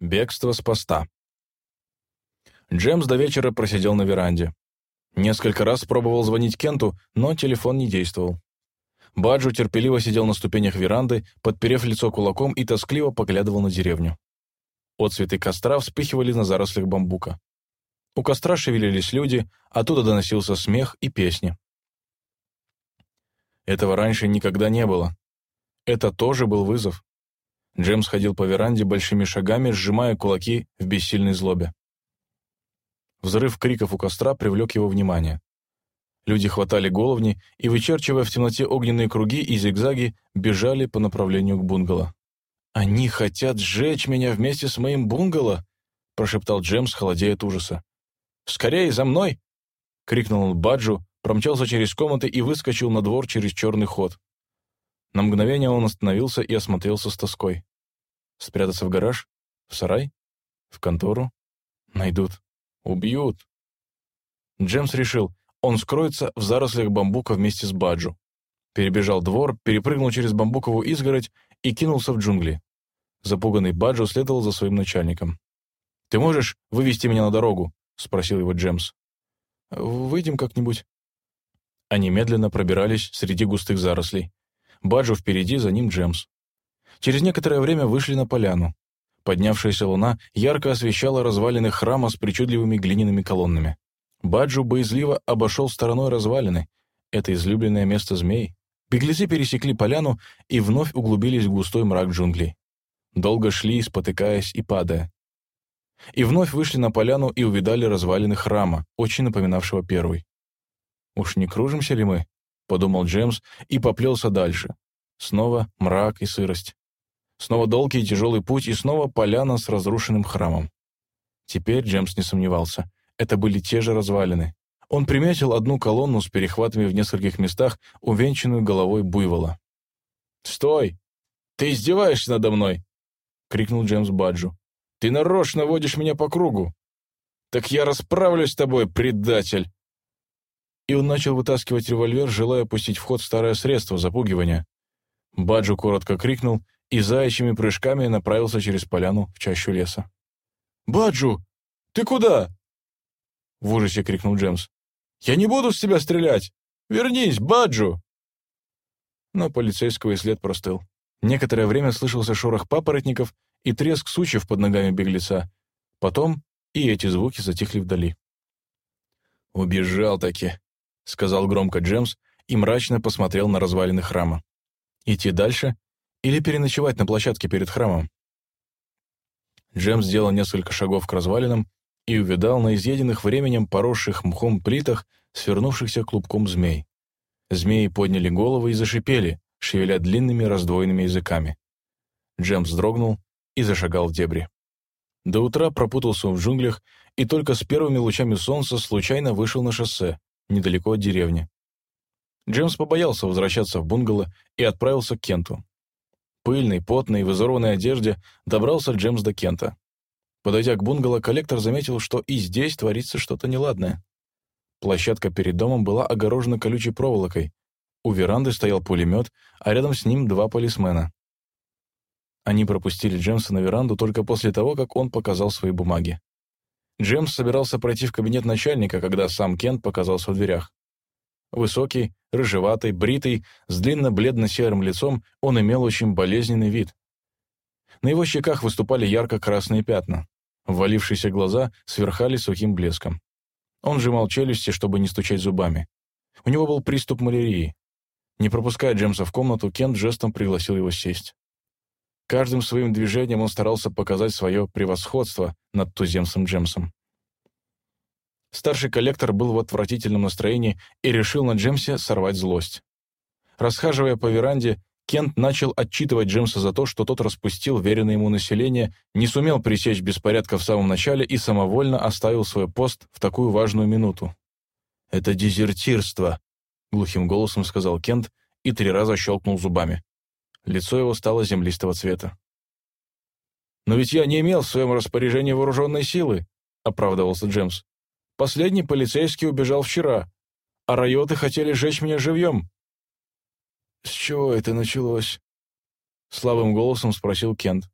Бегство с поста. Джемс до вечера просидел на веранде. Несколько раз пробовал звонить Кенту, но телефон не действовал. Баджу терпеливо сидел на ступенях веранды, подперев лицо кулаком и тоскливо поглядывал на деревню. Отцветы костра вспыхивали на зарослях бамбука. У костра шевелились люди, оттуда доносился смех и песни. Этого раньше никогда не было. Это тоже был вызов. Джемс ходил по веранде большими шагами, сжимая кулаки в бессильной злобе. Взрыв криков у костра привлек его внимание. Люди хватали головни и, вычерчивая в темноте огненные круги и зигзаги, бежали по направлению к бунгало. «Они хотят сжечь меня вместе с моим бунгало!» — прошептал Джемс, холодея от ужаса. «Скорее, за мной!» — крикнул он Баджу, промчался через комнаты и выскочил на двор через черный ход. На мгновение он остановился и осмотрелся с тоской. Спрятаться в гараж? В сарай? В контору? Найдут. Убьют. Джемс решил, он скроется в зарослях бамбука вместе с Баджу. Перебежал двор, перепрыгнул через бамбуковую изгородь и кинулся в джунгли. Запуганный Баджу следовал за своим начальником. «Ты можешь вывести меня на дорогу?» — спросил его Джемс. «Выйдем как-нибудь». Они медленно пробирались среди густых зарослей. Баджу впереди, за ним Джемс. Через некоторое время вышли на поляну. Поднявшаяся луна ярко освещала развалины храма с причудливыми глиняными колоннами. Баджу боязливо обошел стороной развалины. Это излюбленное место змей. Беглецы пересекли поляну и вновь углубились в густой мрак джунглей. Долго шли, спотыкаясь и падая. И вновь вышли на поляну и увидали развалины храма, очень напоминавшего первый. «Уж не кружимся ли мы?» — подумал Джемс и поплелся дальше. Снова мрак и сырость. Снова долгий и тяжелый путь, и снова поляна с разрушенным храмом. Теперь Джемс не сомневался. Это были те же развалины. Он приметил одну колонну с перехватами в нескольких местах, увенчанную головой буйвола. «Стой! Ты издеваешься надо мной!» — крикнул Джеймс Баджу. «Ты нарочно водишь меня по кругу! Так я расправлюсь с тобой, предатель!» И он начал вытаскивать револьвер, желая пустить в ход старое средство запугивания. Баджу коротко крикнул и заячьими прыжками направился через поляну в чащу леса. «Баджу, ты куда?» — в ужасе крикнул Джемс. «Я не буду с тебя стрелять! Вернись, Баджу!» Но полицейского и след простыл. Некоторое время слышался шорох папоротников и треск сучьев под ногами беглеца. Потом и эти звуки затихли вдали. «Убежал-таки», — сказал громко Джемс и мрачно посмотрел на развалины храма. «Идти дальше или переночевать на площадке перед храмом?» Джемс сделал несколько шагов к развалинам и увидал на изъеденных временем поросших мхом плитах свернувшихся клубком змей. Змеи подняли головы и зашипели, шевеля длинными раздвоенными языками. Джем вздрогнул и зашагал в дебри. До утра пропутался в джунглях и только с первыми лучами солнца случайно вышел на шоссе, недалеко от деревни. Джемс побоялся возвращаться в бунгало и отправился к Кенту. Пыльный, потный, в изорванной одежде добрался Джемс до Кента. Подойдя к бунгало, коллектор заметил, что и здесь творится что-то неладное. Площадка перед домом была огорожена колючей проволокой. У веранды стоял пулемет, а рядом с ним два полисмена. Они пропустили Джемса на веранду только после того, как он показал свои бумаги. Джемс собирался пройти в кабинет начальника, когда сам Кент показался в дверях. Высокий, рыжеватый, бритый, с длинно-бледно-серым лицом, он имел очень болезненный вид. На его щеках выступали ярко-красные пятна. Ввалившиеся глаза сверхали сухим блеском. Он сжимал челюсти, чтобы не стучать зубами. У него был приступ малярии. Не пропуская Джемса в комнату, Кент жестом пригласил его сесть. Каждым своим движением он старался показать свое превосходство над туземцем Джемсом. Старший коллектор был в отвратительном настроении и решил на Джемсе сорвать злость. Расхаживая по веранде, Кент начал отчитывать Джемса за то, что тот распустил веренное ему население, не сумел пресечь беспорядка в самом начале и самовольно оставил свой пост в такую важную минуту. «Это дезертирство», — глухим голосом сказал Кент и три раза щелкнул зубами. Лицо его стало землистого цвета. «Но ведь я не имел в своем распоряжении вооруженной силы», — оправдывался Джемс. «Последний полицейский убежал вчера, а райоты хотели сжечь меня живьем. «С чего это началось?» — слабым голосом спросил Кент.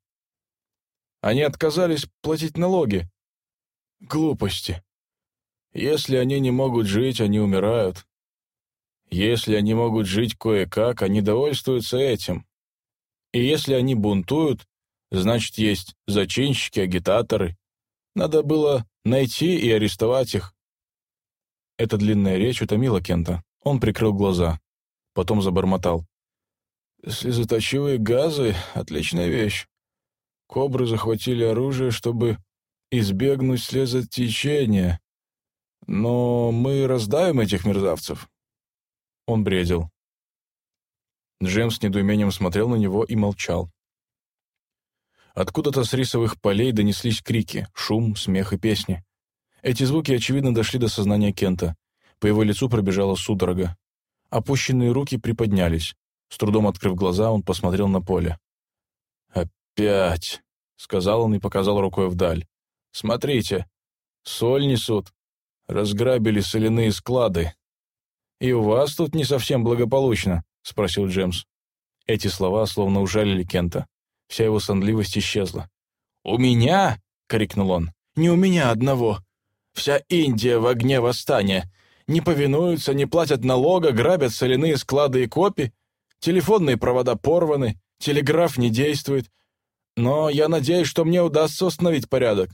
Они отказались платить налоги. Глупости. Если они не могут жить, они умирают. Если они могут жить кое-как, они довольствуются этим. И если они бунтуют, значит, есть зачинщики, агитаторы. Надо было найти и арестовать их. Эта длинная речь утомила Кента. Он прикрыл глаза. Потом забормотал. «Слезоточивые газы — отличная вещь. Кобры захватили оружие, чтобы избегнуть слезотечения. Но мы раздавим этих мерзавцев». Он бредил. Джеймс с недоумением смотрел на него и молчал. Откуда-то с рисовых полей донеслись крики, шум, смех и песни. Эти звуки, очевидно, дошли до сознания Кента. По его лицу пробежала судорога. Опущенные руки приподнялись. С трудом открыв глаза, он посмотрел на поле. «Опять!» — сказал он и показал рукой вдаль. «Смотрите, соль несут. Разграбили соляные склады. И у вас тут не совсем благополучно», — спросил Джемс. Эти слова словно ужалили Кента. Вся его сонливость исчезла. «У меня?» — крикнул он. «Не у меня одного. Вся Индия в огне восстания. Не повинуются, не платят налога, грабят соляные склады и копи. Телефонные провода порваны, телеграф не действует. Но я надеюсь, что мне удастся установить порядок.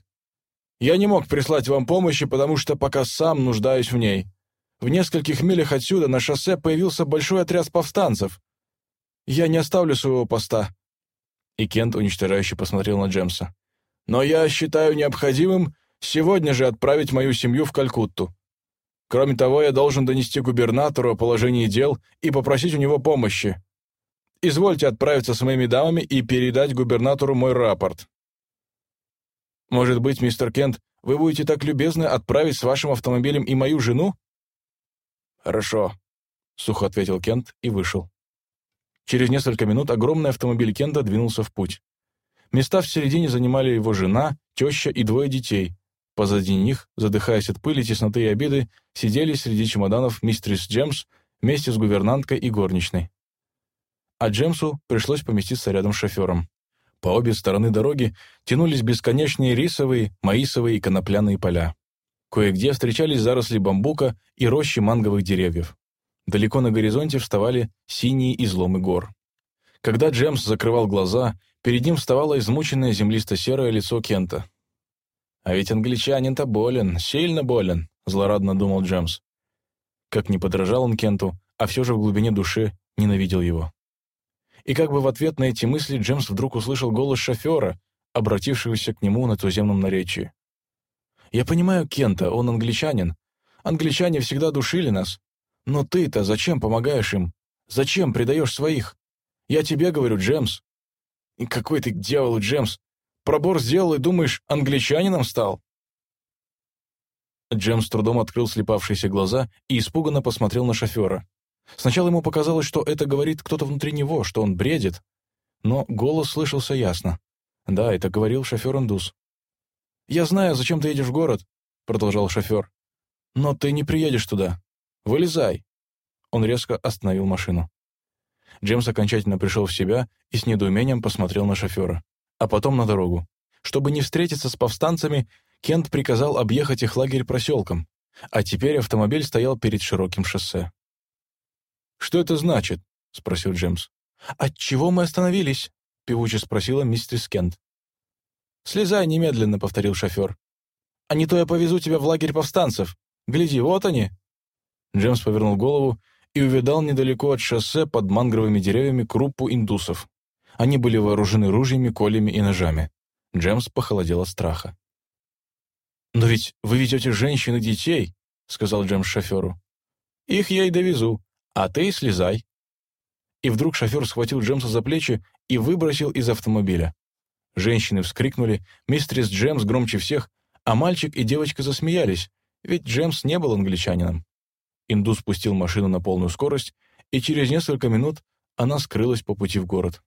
Я не мог прислать вам помощи, потому что пока сам нуждаюсь в ней. В нескольких милях отсюда на шоссе появился большой отряд повстанцев. Я не оставлю своего поста». И Кент уничтожающе посмотрел на Джемса. «Но я считаю необходимым сегодня же отправить мою семью в Калькутту. Кроме того, я должен донести губернатору о положении дел и попросить у него помощи. Извольте отправиться с моими дамами и передать губернатору мой рапорт. Может быть, мистер Кент, вы будете так любезны отправить с вашим автомобилем и мою жену? Хорошо, сухо ответил Кент и вышел. Через несколько минут огромный автомобиль Кента двинулся в путь. Места в середине занимали его жена, теща и двое детей, Позади них, задыхаясь от пыли, тесноты и обиды, сидели среди чемоданов мистерис Джемс вместе с гувернанткой и горничной. А Джемсу пришлось поместиться рядом с шофером. По обе стороны дороги тянулись бесконечные рисовые, маисовые и конопляные поля. Кое-где встречались заросли бамбука и рощи манговых деревьев. Далеко на горизонте вставали синие изломы гор. Когда Джемс закрывал глаза, перед ним вставало измученное землисто-серое лицо Кента. «А ведь англичанин-то болен, сильно болен», — злорадно думал Джемс. Как не подражал он Кенту, а все же в глубине души ненавидел его. И как бы в ответ на эти мысли Джемс вдруг услышал голос шофера, обратившегося к нему на туземном наречии. «Я понимаю Кента, он англичанин. Англичане всегда душили нас. Но ты-то зачем помогаешь им? Зачем предаешь своих? Я тебе говорю, Джемс». И «Какой ты к дьяволу, Джемс! Пробор сделал и, думаешь, англичанином стал?» Джем с трудом открыл слепавшиеся глаза и испуганно посмотрел на шофера. Сначала ему показалось, что это говорит кто-то внутри него, что он бредит. Но голос слышался ясно. Да, это говорил шофер-индус. «Я знаю, зачем ты едешь в город», — продолжал шофер. «Но ты не приедешь туда. Вылезай». Он резко остановил машину. Джемс окончательно пришел в себя и с недоумением посмотрел на шофера а потом на дорогу. Чтобы не встретиться с повстанцами, Кент приказал объехать их лагерь проселком, а теперь автомобиль стоял перед широким шоссе. «Что это значит?» — спросил Джеймс. «От чего мы остановились?» — певуче спросила миссис Кент. «Слезай немедленно», — повторил шофер. «А не то я повезу тебя в лагерь повстанцев. Гляди, вот они». Джеймс повернул голову и увидал недалеко от шоссе под мангровыми деревьями группу индусов. Они были вооружены ружьями, колями и ножами. Джемс похолодел от страха. «Но ведь вы везете женщин и детей», — сказал Джемс шоферу. «Их я и довезу, а ты слезай». И вдруг шофер схватил Джемса за плечи и выбросил из автомобиля. Женщины вскрикнули, мистерис Джемс громче всех, а мальчик и девочка засмеялись, ведь Джемс не был англичанином. Индус спустил машину на полную скорость, и через несколько минут она скрылась по пути в город.